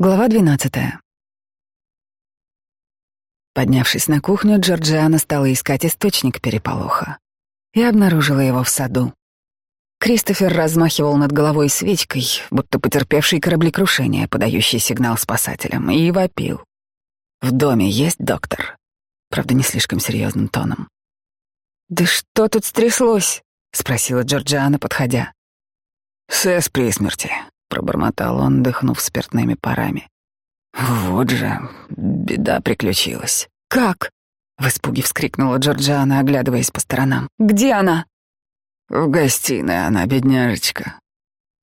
Глава двенадцатая. Поднявшись на кухню, Джорджиана стала искать источник переполоха и обнаружила его в саду. Кристофер размахивал над головой свечкой, будто потерпевший кораблекрушение, подающий сигнал спасателям, и вопил. «В доме есть доктор?» Правда, не слишком серьезным тоном. «Да что тут стряслось?» — спросила Джорджиана, подходя. «Сэс при смерти», — пробормотал он, дыхнув спиртными парами. «Вот же, беда приключилась». «Как?» — в испуге вскрикнула Джорджиана, оглядываясь по сторонам. «Где она?» «В гостиной она, бедняжечка».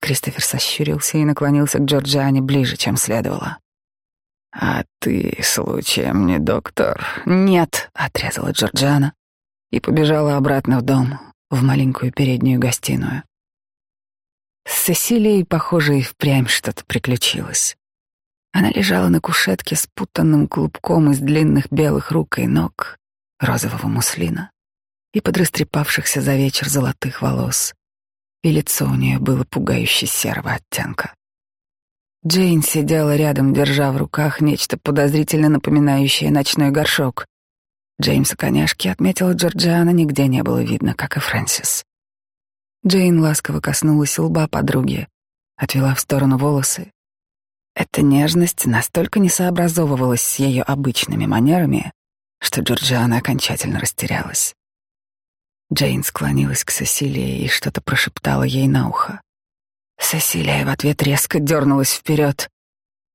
Кристофер сощурился и наклонился к Джорджиане ближе, чем следовало. «А ты, случаем, не доктор?» «Нет», — отрезала Джорджиана и побежала обратно в дом, в маленькую переднюю гостиную. С Сесилией, похоже, и впрямь что-то приключилось. Она лежала на кушетке с путанным клубком из длинных белых рук и ног, розового муслина и подрастрепавшихся за вечер золотых волос, и лицо у нее было пугающе серого оттенка. Джейн сидела рядом, держа в руках нечто подозрительно напоминающее ночной горшок. Джеймса коняшки отметила Джорджиана, нигде не было видно, как и Фрэнсис. Джейн ласково коснулась лба подруги, отвела в сторону волосы. Эта нежность настолько не сообразовывалась с ее обычными манерами, что Джорджиана окончательно растерялась. Джейн склонилась к Сесилии и что-то прошептала ей на ухо. Сесилия в ответ резко дернулась вперед,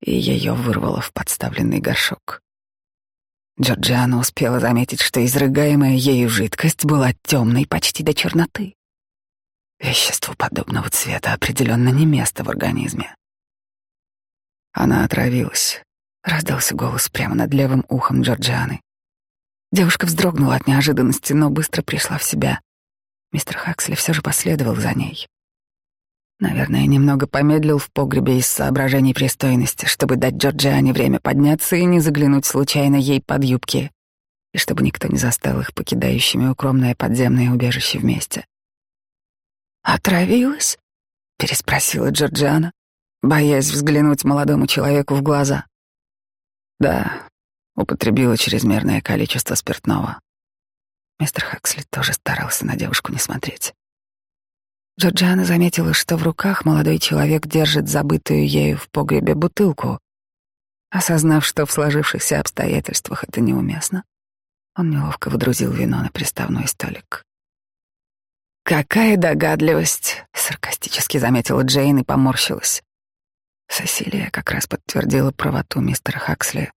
и ее вырвало в подставленный горшок. Джорджиана успела заметить, что изрыгаемая ею жидкость была темной почти до черноты. Веществу подобного цвета определенно не место в организме. Она отравилась. Раздался голос прямо над левым ухом Джорджианы. Девушка вздрогнула от неожиданности, но быстро пришла в себя. Мистер Хаксли все же последовал за ней. Наверное, немного помедлил в погребе из соображений пристойности, чтобы дать Джорджиане время подняться и не заглянуть случайно ей под юбки, и чтобы никто не застал их покидающими укромное подземное убежище вместе. «Отравилась?» — переспросила Джорджиана, боясь взглянуть молодому человеку в глаза. «Да, употребила чрезмерное количество спиртного». Мистер Хаксли тоже старался на девушку не смотреть. Джорджиана заметила, что в руках молодой человек держит забытую ею в погребе бутылку. Осознав, что в сложившихся обстоятельствах это неуместно, он неловко водрузил вино на приставной столик. «Какая догадливость!» — саркастически заметила Джейн и поморщилась. Сесилия как раз подтвердила правоту мистера Хаксли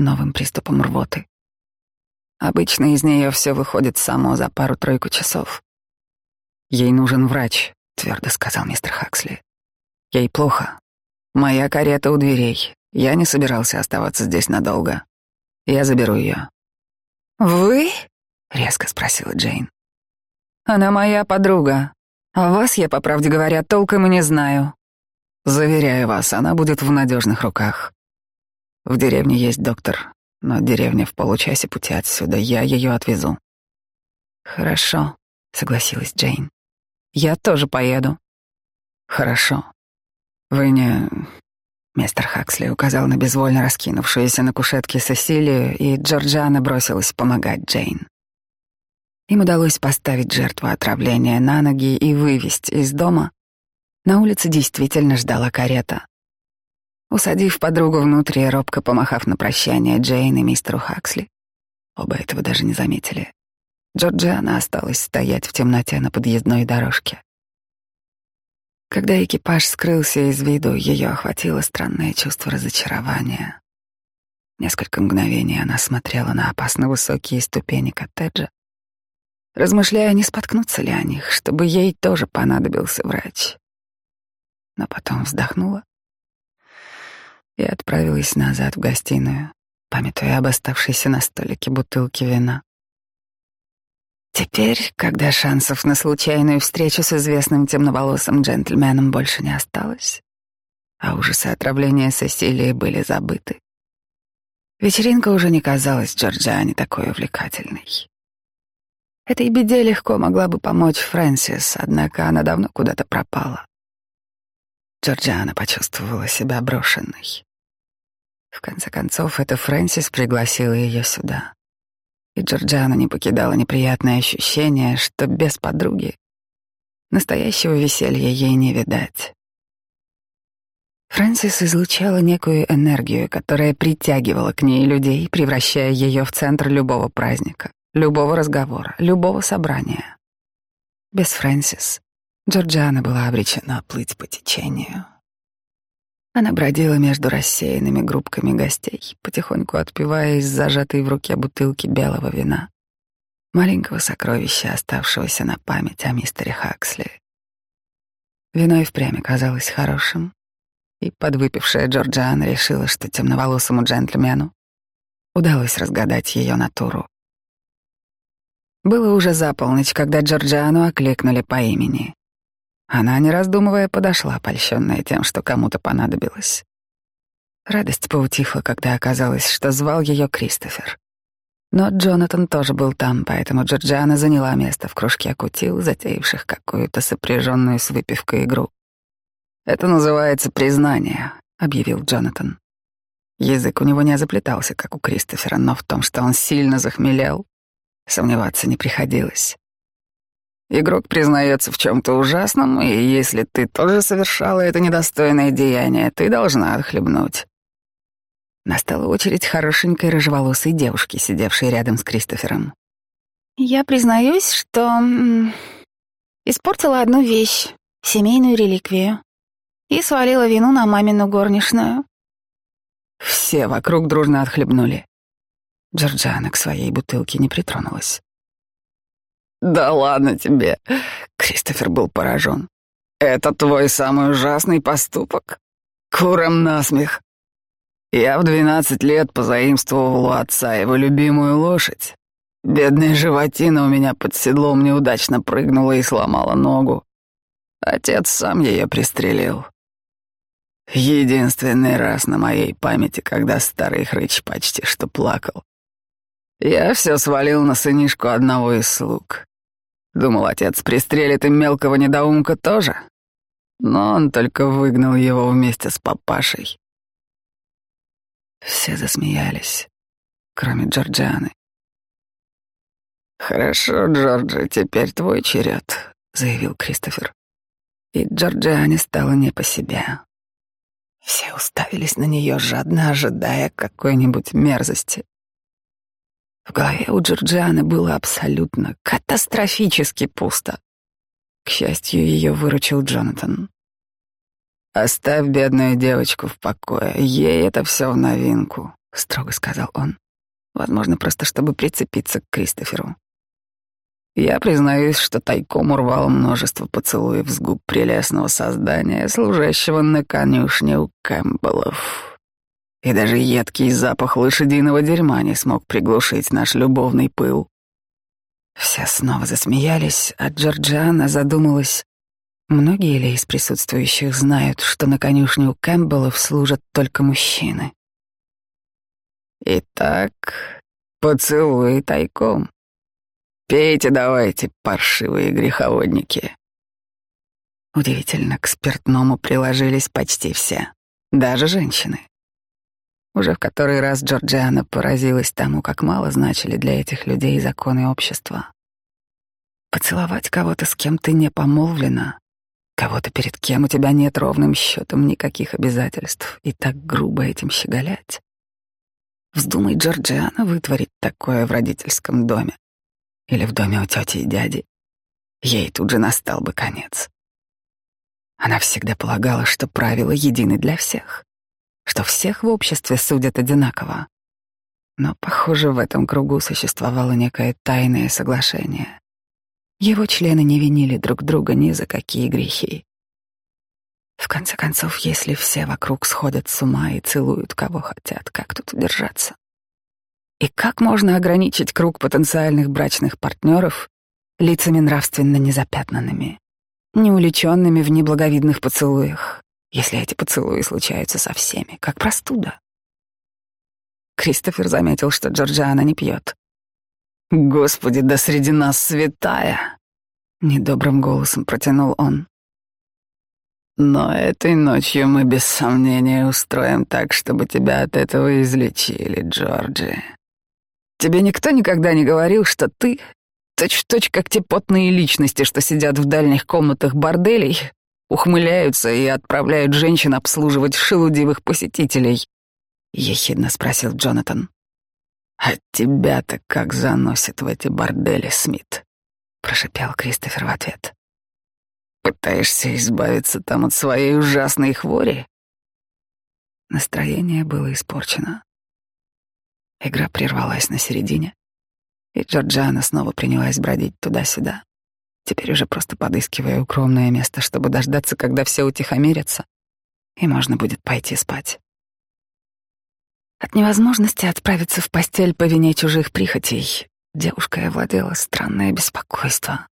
новым приступом рвоты. Обычно из нее все выходит само за пару-тройку часов. «Ей нужен врач», — твердо сказал мистер Хаксли. «Ей плохо. Моя карета у дверей. Я не собирался оставаться здесь надолго. Я заберу ее». «Вы?» — резко спросила Джейн. Она моя подруга. А вас я, по правде говоря, толком и не знаю. Заверяю вас, она будет в надежных руках. В деревне есть доктор, но деревня в получасе пути отсюда. Я ее отвезу. Хорошо, согласилась Джейн. Я тоже поеду. Хорошо. Вы не... Мистер Хаксли указал на безвольно раскинувшуюся на кушетке Сесилию, и Джорджиана бросилась помогать Джейн. Им удалось поставить жертву отравления на ноги и вывести из дома. На улице действительно ждала карета. Усадив подругу внутрь и робко помахав на прощание Джейн и мистеру Хаксли, оба этого даже не заметили, Джорджиана осталась стоять в темноте на подъездной дорожке. Когда экипаж скрылся из виду, ее охватило странное чувство разочарования. Несколько мгновений она смотрела на опасно высокие ступени коттеджа, размышляя, не споткнуться ли о них, чтобы ей тоже понадобился врач. Но потом вздохнула и отправилась назад в гостиную, памятуя об оставшейся на столике бутылке вина. Теперь, когда шансов на случайную встречу с известным темноволосым джентльменом больше не осталось, а ужасы отравления Сесилии были забыты, вечеринка уже не казалась Джорджиане такой увлекательной. Этой беде легко могла бы помочь Фрэнсис, однако она давно куда-то пропала. Джорджиана почувствовала себя брошенной. В конце концов, это Фрэнсис пригласила ее сюда. И Джорджиана не покидала неприятное ощущение, что без подруги настоящего веселья ей не видать. Фрэнсис излучала некую энергию, которая притягивала к ней людей, превращая ее в центр любого праздника, любого разговора, любого собрания. Без Фрэнсис Джорджиана была обречена плыть по течению. Она бродила между рассеянными группками гостей, потихоньку отпивая из зажатой в руке бутылки белого вина, маленького сокровища, оставшегося на память о мистере Хаксли. Вино и впрямь казалось хорошим, и подвыпившая Джорджиана решила, что темноволосому джентльмену удалось разгадать ее натуру. Было уже за полночь, когда Джорджиану окликнули по имени. Она, не раздумывая, подошла, польщенная тем, что кому-то понадобилось. Радость поутихла, когда оказалось, что звал ее Кристофер. Но Джонатан тоже был там, поэтому Джорджиана заняла место в кружке кутил, затеявших какую-то сопряженную с выпивкой игру. «Это называется признание», — объявил Джонатан. Язык у него не заплетался, как у Кристофера, но в том, что он сильно захмелел, сомневаться не приходилось. Игрок признается в чем-то ужасном, и если ты тоже совершала это недостойное деяние, ты должна отхлебнуть. Настала очередь хорошенькой рыжеволосой девушки, сидевшей рядом с Кристофером. «Я признаюсь, что испортила одну вещь, семейную реликвию и свалила вину на мамину горничную. Все вокруг дружно отхлебнули. Джорджиана к своей бутылке не притронулась. «Да ладно тебе!» — Кристофер был поражен. «Это твой самый ужасный поступок? Куром насмех!» Я в двенадцать лет позаимствовал у отца его любимую лошадь. Бедная животина у меня под седлом неудачно прыгнула и сломала ногу. Отец сам ее пристрелил. Единственный раз на моей памяти, когда старый хрыч почти что плакал. Я все свалил на сынишку одного из слуг. Думал, отец пристрелит им мелкого недоумка тоже. Но он только выгнал его вместе с папашей. Все засмеялись, кроме Джорджианы. «Хорошо, Джорджи, теперь твой черед», — заявил Кристофер. И Джорджиане стало не по себе. Все уставились на нее, жадно ожидая какой-нибудь мерзости. В голове у Джорджианы было абсолютно, катастрофически пусто. К счастью, ее выручил Джонатан. «Оставь бедную девочку в покое, ей это все в новинку», — строго сказал он. Возможно, просто чтобы прицепиться к Кристоферу. Я признаюсь, что тайком урвал множество поцелуев с губ прелестного создания, служащего на конюшне у Кэмпбеллов. И даже едкий запах лошадиного дерьма не смог приглушить наш любовный пыл. Все снова засмеялись, а Джорджиана задумалась, многие ли из присутствующих знают, что на конюшне у Кэмпбеллов служат только мужчины. Итак, поцелуй тайком. Пейте давайте, паршивые греховодники. Удивительно, к спиртному приложились почти все, даже женщины. Уже в который раз Джорджиана поразилась тому, как мало значили для этих людей законы общества. Поцеловать кого-то, с кем ты не помолвлена, кого-то, перед кем у тебя нет ровным счетом никаких обязательств, и так грубо этим щеголять. Вздумай Джорджиана вытворить такое в родительском доме или в доме у тети и дяди, ей тут же настал бы конец. Она всегда полагала, что правила едины для всех, что всех в обществе судят одинаково. Но, похоже, в этом кругу существовало некое тайное соглашение. Его члены не винили друг друга ни за какие грехи. В конце концов, если все вокруг сходят с ума и целуют кого хотят, как тут удержаться? И как можно ограничить круг потенциальных брачных партнеров лицами нравственно незапятнанными, неуличенными в неблаговидных поцелуях, если эти поцелуи случаются со всеми, как простуда? Кристофер заметил, что Джорджиана не пьет. «Господи, да среди нас святая!» — недобрым голосом протянул он. Но этой ночью мы без сомнения устроим так, чтобы тебя от этого излечили, Джорджи. Тебе никто никогда не говорил, что ты точь-в-точь -точь, как те потные личности, что сидят в дальних комнатах борделей, ухмыляются и отправляют женщин обслуживать шелудивых посетителей? Ехидно спросил Джонатан. А тебя-то как заносит в эти бордели, Смит? Прошипел Кристофер в ответ. Пытаешься избавиться там от своей ужасной хвори? Настроение было испорчено. Игра прервалась на середине, и Джорджиана снова принялась бродить туда-сюда, теперь уже просто подыскивая укромное место, чтобы дождаться, когда все утихомирятся, и можно будет пойти спать. От невозможности отправиться в постель по вине чужих прихотей девушкой овладело странное беспокойство.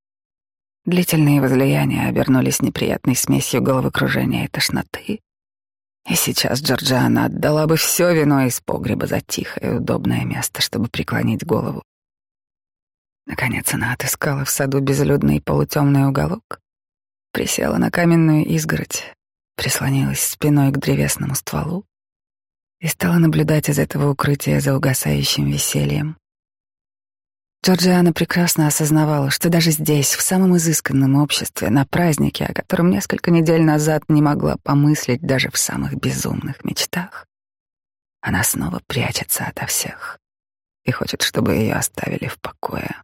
Длительные возлияния обернулись неприятной смесью головокружения и тошноты. И сейчас Джорджиана отдала бы все вино из погреба за тихое, удобное место, чтобы преклонить голову. Наконец она отыскала в саду безлюдный полутемный уголок, присела на каменную изгородь, прислонилась спиной к древесному стволу и стала наблюдать из этого укрытия за угасающим весельем. Джорджиана прекрасно осознавала, что даже здесь, в самом изысканном обществе, на празднике, о котором несколько недель назад не могла помыслить даже в самых безумных мечтах, она снова прячется ото всех и хочет, чтобы ее оставили в покое.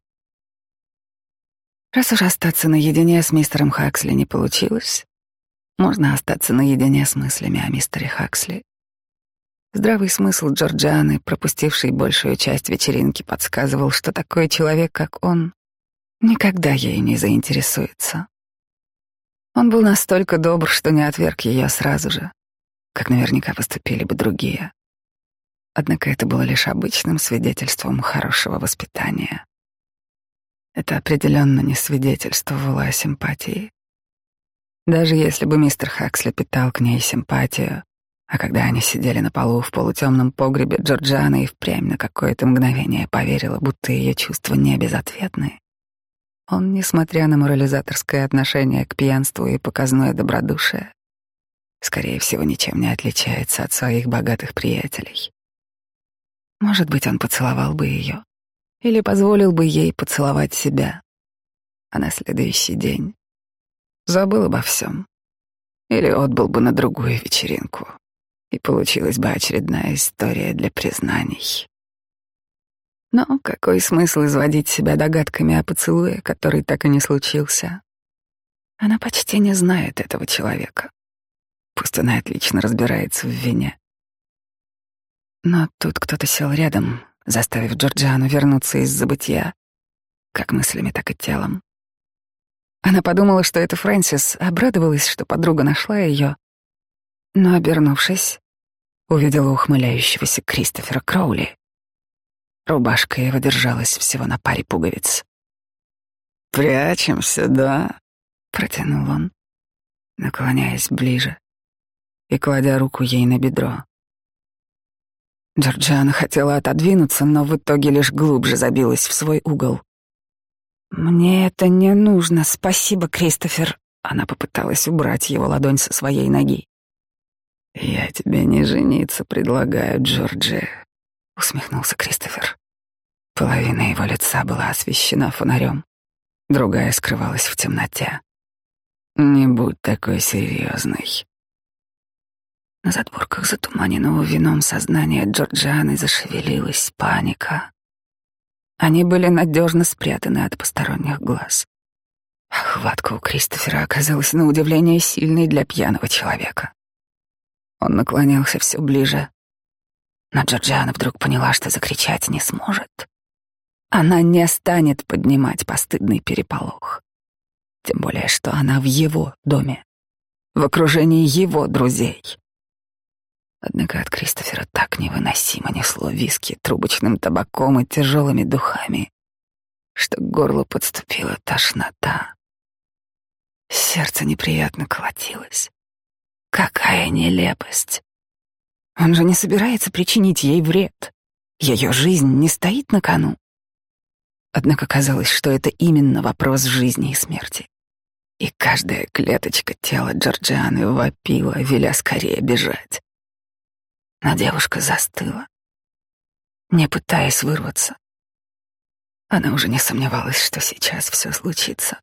Раз уж остаться наедине с мистером Хаксли не получилось, можно остаться наедине с мыслями о мистере Хаксли Здравый смысл Джорджианы, пропустивший большую часть вечеринки, подсказывал, что такой человек, как он, никогда ей не заинтересуется. Он был настолько добр, что не отверг ее сразу же, как наверняка поступили бы другие. Однако это было лишь обычным свидетельством хорошего воспитания. Это определенно не свидетельствовало о симпатии. Даже если бы мистер Хаксли питал к ней симпатию, а когда они сидели на полу в полутемном погребе, Джорджиана и впрямь на какое-то мгновение поверила, будто ее чувства не безответны. Он, несмотря на морализаторское отношение к пьянству и показное добродушие, скорее всего, ничем не отличается от своих богатых приятелей. Может быть, он поцеловал бы ее или позволил бы ей поцеловать себя, а на следующий день забыл обо всем или отбыл бы на другую вечеринку и получилась бы очередная история для признаний. Но какой смысл изводить себя догадками о поцелуе, который так и не случился? Она почти не знает этого человека. Пусть она отлично разбирается в вине. Но тут кто-то сел рядом, заставив Джорджиану вернуться из забытия, как мыслями, так и телом. Она подумала, что это Фрэнсис, обрадовалась, что подруга нашла ее, но, обернувшись, увидела ухмыляющегося Кристофера Кроули. Рубашка его держалась всего на паре пуговиц. «Прячемся, да?» — протянул он, наклоняясь ближе и кладя руку ей на бедро. Джорджиана хотела отодвинуться, но в итоге лишь глубже забилась в свой угол. «Мне это не нужно, спасибо, Кристофер». Она попыталась убрать его ладонь со своей ноги. «Я тебе не жениться предлагаю, Джорджи», — усмехнулся Кристофер. Половина его лица была освещена фонарем, другая скрывалась в темноте. «Не будь такой серьезной». На задворках затуманенного вином сознания Джорджианы зашевелилась паника. Они были надежно спрятаны от посторонних глаз. Хватка у Кристофера оказалась на удивление сильной для пьяного человека. Он наклонялся все ближе. Но Джорджиана вдруг поняла, что закричать не сможет. Она не станет поднимать постыдный переполох. Тем более, что она в его доме, в окружении его друзей. Однако от Кристофера так невыносимо несло виски трубочным табаком и тяжелыми духами, что к горлу подступила тошнота. Сердце неприятно колотилось. Какая нелепость. Он же не собирается причинить ей вред. Ее жизнь не стоит на кону. Однако казалось, что это именно вопрос жизни и смерти. и каждая клеточка тела Джорджианы вопила, веля скорее бежать. Но девушка застыла, не пытаясь вырваться. Она уже не сомневалась, что сейчас все случится.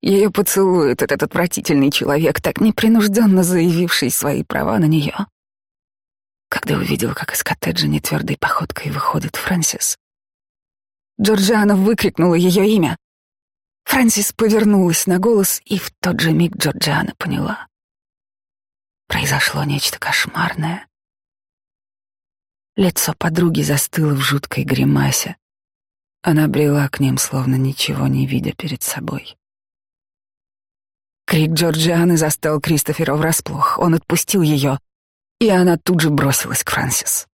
Ее поцелует этот отвратительный человек, так непринужденно заявивший свои права на нее. Когда увидела, как из коттеджа нетвердой походкой выходит Фрэнсис, Джорджиана выкрикнула ее имя. Фрэнсис повернулась на голос, и в тот же миг Джорджиана поняла. Произошло нечто кошмарное. Лицо подруги застыло в жуткой гримасе. Она брела к ним, словно ничего не видя перед собой. Крик Джорджианы застал Кристофера врасплох. Он отпустил ее, и она тут же бросилась к Фрэнсис.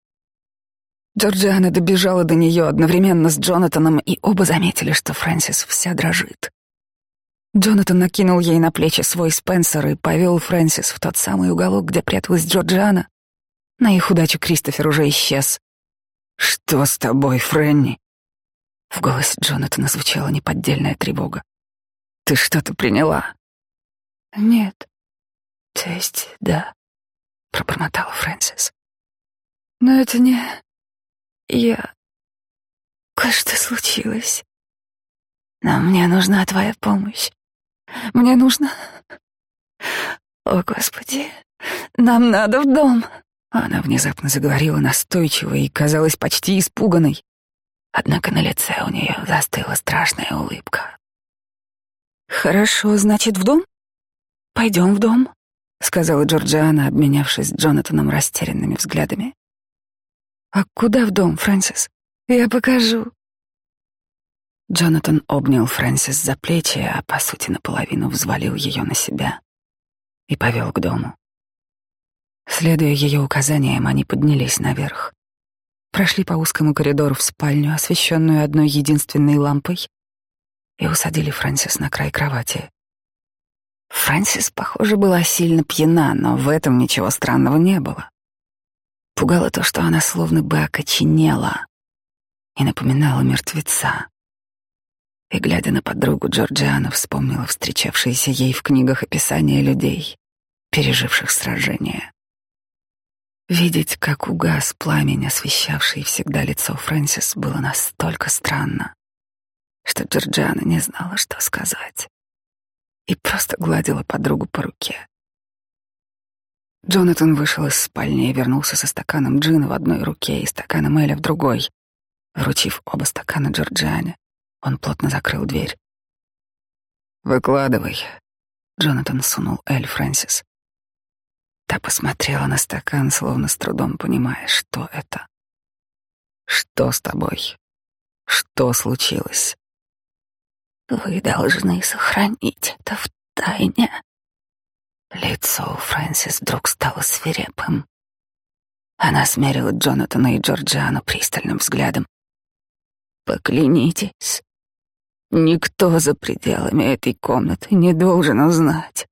Джорджиана добежала до нее одновременно с Джонатаном, и оба заметили, что Фрэнсис вся дрожит. Джонатан накинул ей на плечи свой Спенсер и повел Фрэнсис в тот самый уголок, где пряталась Джорджиана. На их удачу Кристофер уже исчез. «Что с тобой, Фрэнни?» В голосе Джонатана звучала неподдельная тревога. «Ты что-то приняла?» «Нет. То есть, да», — пробормотала Фрэнсис. «Но это не... Я... Кое-что случилось. Но мне нужна твоя помощь. Мне нужно... О, Господи, нам надо в дом. Она внезапно заговорила настойчиво и казалась почти испуганной. Однако на лице у нее застыла страшная улыбка. «Хорошо, значит, в дом? Пойдем в дом», — сказала Джорджиана, обменявшись с Джонатаном растерянными взглядами. «А куда в дом, Фрэнсис? Я покажу». Джонатан обнял Фрэнсис за плечи, а по сути наполовину взвалил ее на себя и повел к дому. Следуя ее указаниям, они поднялись наверх, прошли по узкому коридору в спальню, освещенную одной единственной лампой, и усадили Фрэнсис на край кровати. Фрэнсис, похоже, была сильно пьяна, но в этом ничего странного не было. Пугало то, что она словно бы окоченела и напоминала мертвеца. И, глядя на подругу, Джорджиана вспомнила встречавшиеся ей в книгах описания людей, переживших сражение. Видеть, как угас пламень, освещавший всегда лицо Фрэнсис, было настолько странно, что Джорджиана не знала, что сказать, и просто гладила подругу по руке. Джонатан вышел из спальни и вернулся со стаканом джина в одной руке и стаканом Эля в другой. Вручив оба стакана Джорджиане, он плотно закрыл дверь. «Выкладывай», — Джонатан сунул Эль Фрэнсис. Та посмотрела на стакан, словно с трудом понимая, что это. «Что с тобой? Что случилось?» «Вы должны сохранить это в тайне», Лицо у Фрэнсис вдруг стало свирепым. Она смерила Джонатана и Джорджиану пристальным взглядом. «Поклянитесь, никто за пределами этой комнаты не должен узнать».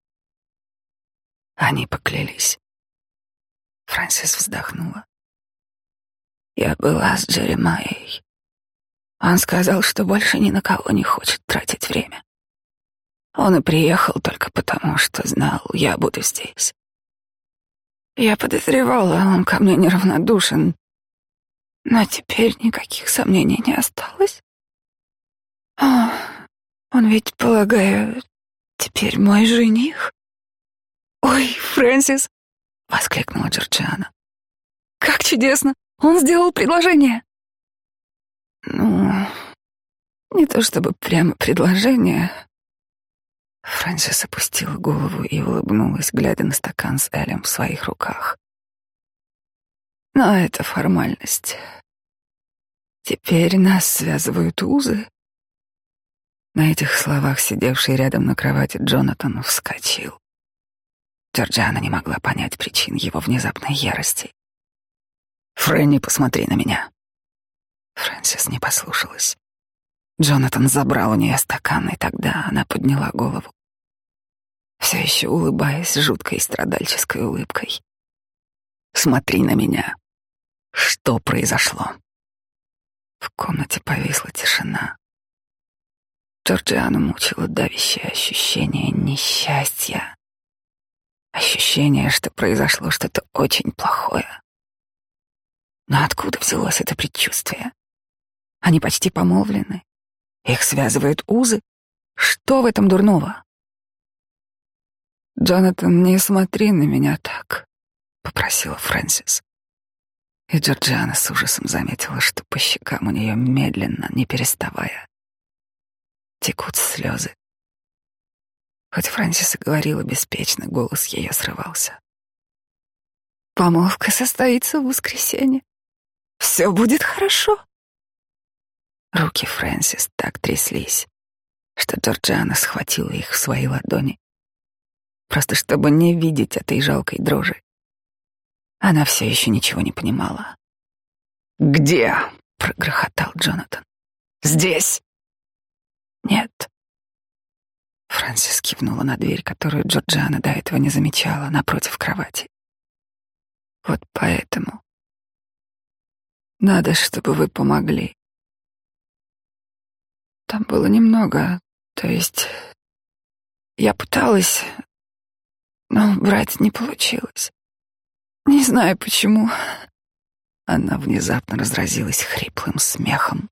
Они поклялись. Фрэнсис вздохнула. «Я была с Джеремайей. Он сказал, что больше ни на кого не хочет тратить время. Он и приехал только потому, что знал, я буду здесь. Я подозревала, он ко мне неравнодушен, но теперь никаких сомнений не осталось. О, он ведь, полагаю, теперь мой жених. «Ой, Фрэнсис!» — воскликнула Джорджиана. «Как чудесно! Он сделал предложение!» «Ну, не то чтобы прямо предложение, Фрэнсис опустила голову и улыбнулась, глядя на стакан с Элем в своих руках. Но это формальность. Теперь нас связывают узы. На этих словах сидевший рядом на кровати Джонатан вскочил. Джорджиана не могла понять причин его внезапной ярости. «Фрэнни, посмотри на меня!» Фрэнсис не послушалась. Джонатан забрал у нее стакан, и тогда она подняла голову все еще улыбаясь жуткой страдальческой улыбкой. «Смотри на меня. Что произошло?» В комнате повисла тишина. Джорджиану мучило давящее ощущение несчастья. Ощущение, что произошло что-то очень плохое. Но откуда взялось это предчувствие? Они почти помолвлены. Их связывают узы. Что в этом дурного? «Джонатан, не смотри на меня так», — попросила Фрэнсис. И Джорджиана с ужасом заметила, что по щекам у нее медленно, не переставая, текут слезы. Хоть Фрэнсис и говорила беспечно, голос ее срывался. «Помолвка состоится в воскресенье. Все будет хорошо». Руки Фрэнсис так тряслись, что Джорджиана схватила их в свои ладони, просто чтобы не видеть этой жалкой дрожи. Она все еще ничего не понимала. «Где?» — прогрохотал Джонатан. «Здесь!» «Нет». Фрэнсис кивнула на дверь, которую Джорджиана до этого не замечала, напротив кровати. «Вот поэтому надо, чтобы вы помогли. Там было немного, то есть я пыталась, но брать не получилось. Не знаю почему. Она внезапно разразилась хриплым смехом.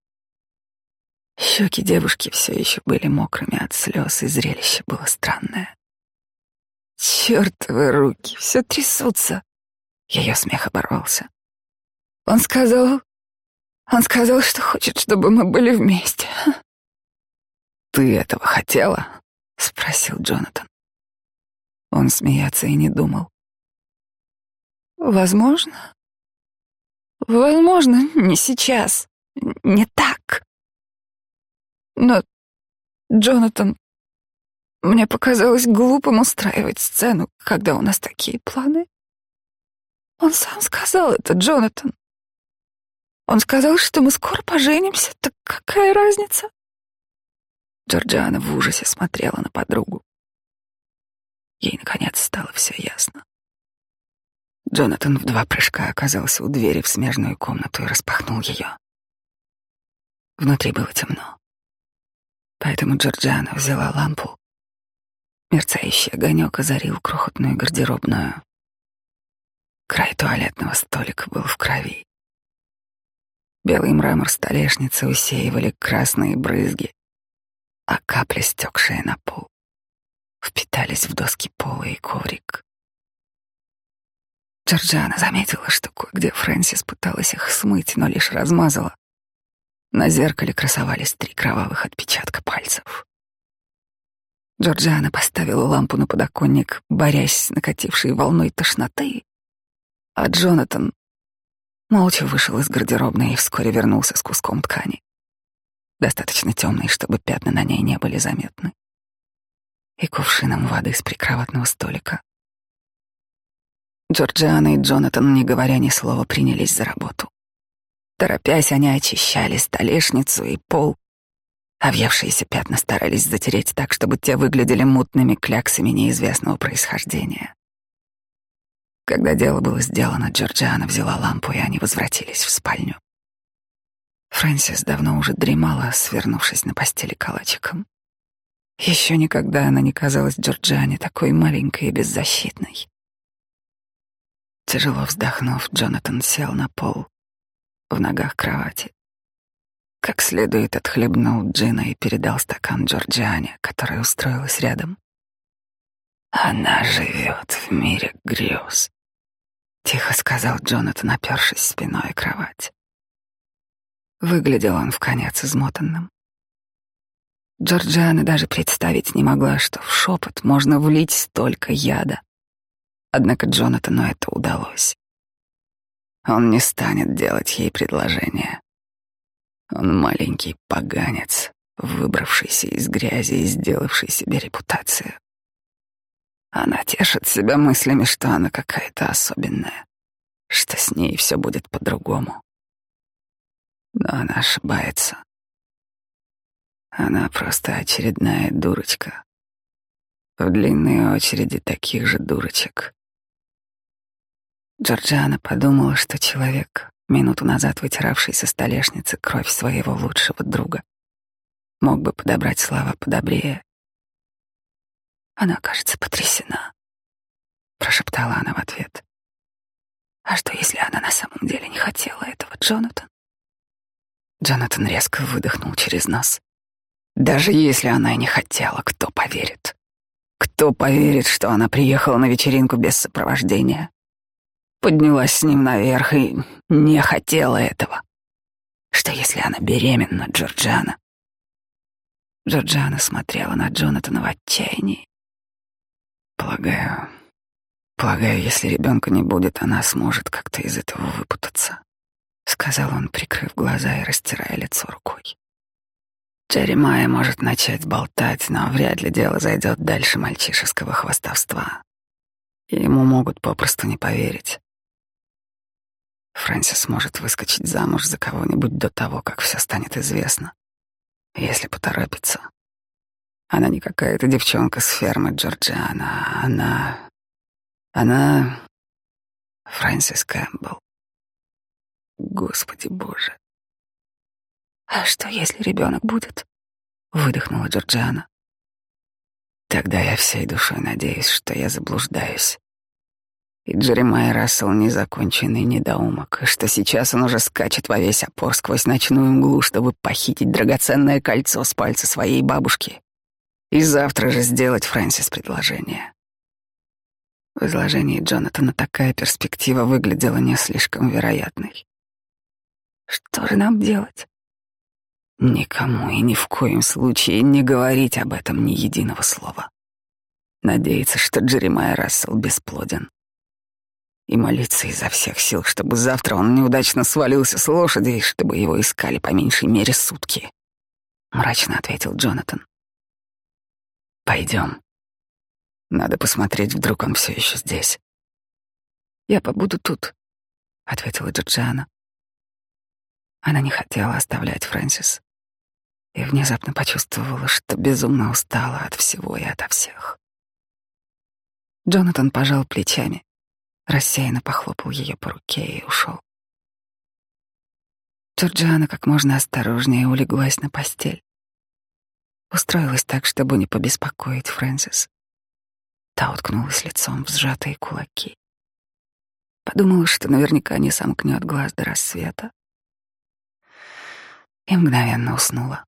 Щеки девушки все еще были мокрыми от слез, и зрелище было странное. Чертовы руки, все трясутся. Ее смех оборвался. Он сказал... Он сказал, что хочет, чтобы мы были вместе. «Ты этого хотела?» — спросил Джонатан. Он смеяться и не думал. «Возможно. Возможно, не сейчас. Не так. Но, Джонатан, мне показалось глупым устраивать сцену, когда у нас такие планы. Он сам сказал это, Джонатан. Он сказал, что мы скоро поженимся, так какая разница? Джорджиана в ужасе смотрела на подругу. Ей, наконец, стало все ясно. Джонатан в два прыжка оказался у двери в смежную комнату и распахнул ее. Внутри было темно. Поэтому Джорджиана взяла лампу. Мерцающий огонек озарил крохотную гардеробную. Край туалетного столика был в крови. Белый мрамор столешницы усеивали красные брызги, а капли, стекшие на пол, впитались в доски пола и коврик. Джорджиана заметила, что кое-где Фрэнсис пыталась их смыть, но лишь размазала. На зеркале красовались три кровавых отпечатка пальцев. Джорджиана поставила лампу на подоконник, борясь с накатившей волной тошноты, а Джонатан молча вышел из гардеробной и вскоре вернулся с куском ткани достаточно темный, чтобы пятна на ней не были заметны, и кувшином воды с прикроватного столика. Джорджиана и Джонатан, не говоря ни слова, принялись за работу. Торопясь, они очищали столешницу и пол, въевшиеся пятна старались затереть так, чтобы те выглядели мутными кляксами неизвестного происхождения. Когда дело было сделано, Джорджиана взяла лампу, и они возвратились в спальню. Фрэнсис давно уже дремала, свернувшись на постели калачиком. Еще никогда она не казалась Джорджиане такой маленькой и беззащитной. Тяжело вздохнув, Джонатан сел на пол в ногах кровати. Как следует отхлебнул джина и передал стакан Джорджиане, которая устроилась рядом. «Она живет в мире грез», — тихо сказал Джонатан, опершись спиной о кровать. Выглядел он в конец измотанным. Джорджиана даже представить не могла, что в шепот можно влить столько яда. Однако Джонатану это удалось. Он не станет делать ей предложение. Он маленький поганец, выбравшийся из грязи и сделавший себе репутацию. Она тешит себя мыслями, что она какая-то особенная, что с ней все будет по-другому. Но она ошибается. Она просто очередная дурочка. В длинной очереди таких же дурочек. Джорджиана подумала, что человек, минуту назад вытиравший со столешницы кровь своего лучшего друга, мог бы подобрать слова подобрее. Она, кажется, потрясена, прошептала она в ответ. А что, если она на самом деле не хотела этого, Джонатан? Джонатан резко выдохнул через нос. Даже если она и не хотела, кто поверит? Кто поверит, что она приехала на вечеринку без сопровождения? Поднялась с ним наверх и не хотела этого. Что если она беременна, Джорджана? Джорджана смотрела на Джонатана в отчаянии. Полагаю, полагаю, если ребенка не будет, она сможет как-то из этого выпутаться, сказал он, прикрыв глаза и растирая лицо рукой. Джеремайя может начать болтать, но вряд ли дело зайдет дальше мальчишеского хвастовства. Ему могут попросту не поверить. Фрэнсис может выскочить замуж за кого-нибудь до того, как все станет известно, если поторопится. Она не какая-то девчонка с фермы Джорджиана. Она... Она... Фрэнсис Кэмпбелл. Господи боже. «А что, если ребенок будет?» — выдохнула Джорджиана. «Тогда я всей душой надеюсь, что я заблуждаюсь. И Джеремай Рассел незаконченный недоумок, что сейчас он уже скачет во весь опор сквозь ночную мглу, чтобы похитить драгоценное кольцо с пальца своей бабушки и завтра же сделать Фрэнсис предложение». В изложении Джонатана такая перспектива выглядела не слишком вероятной. «Что же нам делать?» Никому и ни в коем случае не говорить об этом ни единого слова. Надеяться, что Джеремай Рассел бесплоден. И молиться изо всех сил, чтобы завтра он неудачно свалился с лошади и чтобы его искали по меньшей мере сутки. Мрачно ответил Джонатан. Пойдем. Надо посмотреть, вдруг он все еще здесь. Я побуду тут, ответила Джорджиана. Она не хотела оставлять Фрэнсис и внезапно почувствовала, что безумно устала от всего и ото всех. Джонатан пожал плечами, рассеянно похлопал ее по руке и ушел. Джорджиана как можно осторожнее улеглась на постель. Устроилась так, чтобы не побеспокоить Фрэнсис. Та уткнулась лицом в сжатые кулаки. Подумала, что наверняка не сомкнет глаз до рассвета. И мгновенно уснула.